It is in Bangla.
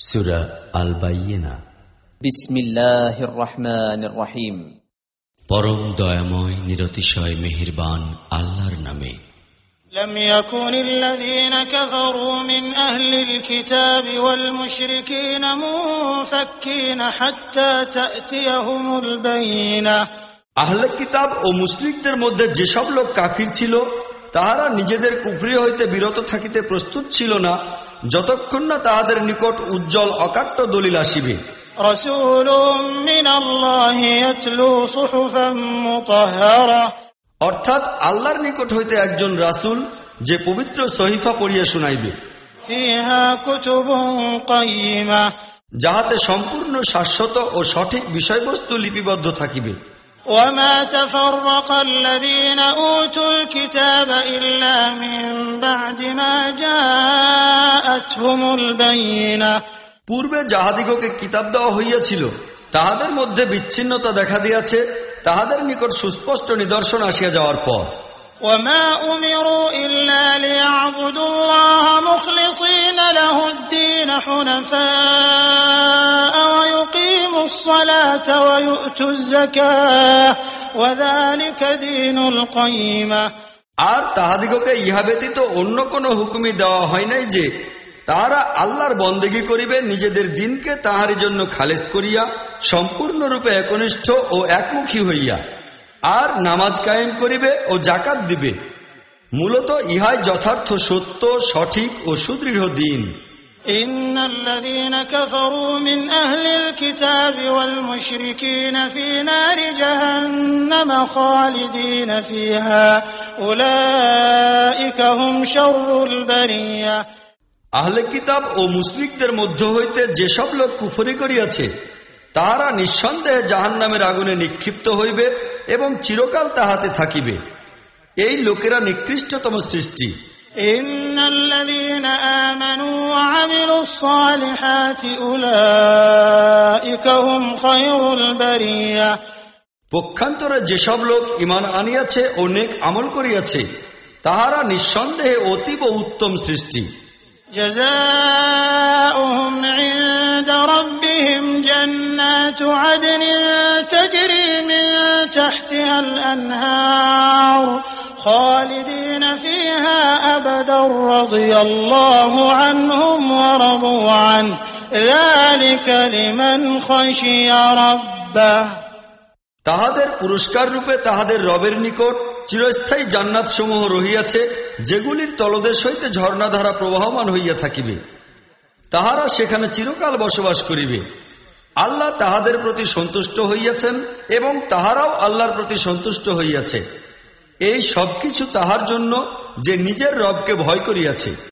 সুরা আল বাইয়েনা বিসমিল্লাহির রহমানির রহিম পরম দয়াময় নিরতিশয় মেহেরবান আল্লাহর নামে لم يكن الذين كفروا من أهل الكتاب والمشركين منفكين حتى تأتيهم البينة আহলে কিতাব ও মুশরিকদের মধ্যে যেসব লোক কাফির ছিল তাহারা নিজেদের কুফরি হইতে বিরত থাকিতে প্রস্তুত ছিল না যতক্ষণ না তাহাদের নিকট উজ্জ্বল অকাট্য দলিল আসিবে رسول من الله يتلو صحفا مطهرة অর্থাৎ আল্লাহর নিকট হইতে একজন রাসূল যে পবিত্র সহিফা পড়িয়া শুনাইবে فيها كتب قيمة যাহাতে সম্পূর্ণ শাশ্বত ও সঠিক বিষয়বস্তু লিপিবদ্ধ থাকিবে وما تفرق الذين أوتوا الكتاب إلا من بعد ما جاءتهم البينة পূর্বে যাহাদিগকে কিতাব দেওয়া হইয়াছিল তাহাদের মধ্যে বিচ্ছিন্নতা দেখা দিয়াছে তাহাদের নিকট সুস্পষ্ট নিদর্শন আসিয়া যাওয়ার পর। আর তাহাদিগকে ইহা ব্যতীত অন্য কোন হুকুমি দেওয়া হয় নাই যে তাহারা আল্লাহর বন্দেগী করিবে নিজেদের দিনকে তাহারি জন্য খালেজ করিয়া সম্পূর্ণরূপে একনিষ্ঠ ও একমুখী হইয়া আর নামাজ কায়েম করিবে ও জাকাত দিবে মূলত ইহাই যথার্থ সত্য সঠিক ও সুদৃঢ় দিন إن الذين كفروا من أهل الكتاب والمشركين في نار جهنم خالدين فيها أولئك هم شر البرية আহলে কিতাব ও মুসলিকদের মধ্য হইতে যেসব লোক কুফরি করিয়াছে তাহারা নিঃসন্দেহে জাহান নামের আগুনে নিক্ষিপ্ত হইবে এবং চিরকাল তাহাতে থাকিবে। এই লোকেরা নিকৃষ্টতম সৃষ্টি। পক্ষান্তরে যেসব লোক ইমান আনিয়াছে ও নেক আমল করিয়াছে তাহারা নিঃসন্দেহে অতীব উত্তম সৃষ্টি। جزاؤهم عند ربهم جنات عدن تجري من تحتها الأنهار خالدين فيها أبدا رضي الله عنهم ورضوا عنه ذلك لمن خشي ربه তাহাদের পুরস্কার রূপে তাহাদের রবের নিকট চিরস্থায়ী জান্নাত সমূহ রহিয়াছে যেগুলির তলদেশ হইতে ঝর্ণাধারা প্রবাহমান হইয়া থাকিবে, তাহারা সেখানে চিরকাল বসবাস করিবে। আল্লাহ তাহাদের প্রতি সন্তুষ্ট হইয়াছেন এবং তাহারাও আল্লাহর প্রতি সন্তুষ্ট হইয়াছে। এই সবকিছু তাহার জন্য যে নিজের রবকে ভয় করিয়াছে।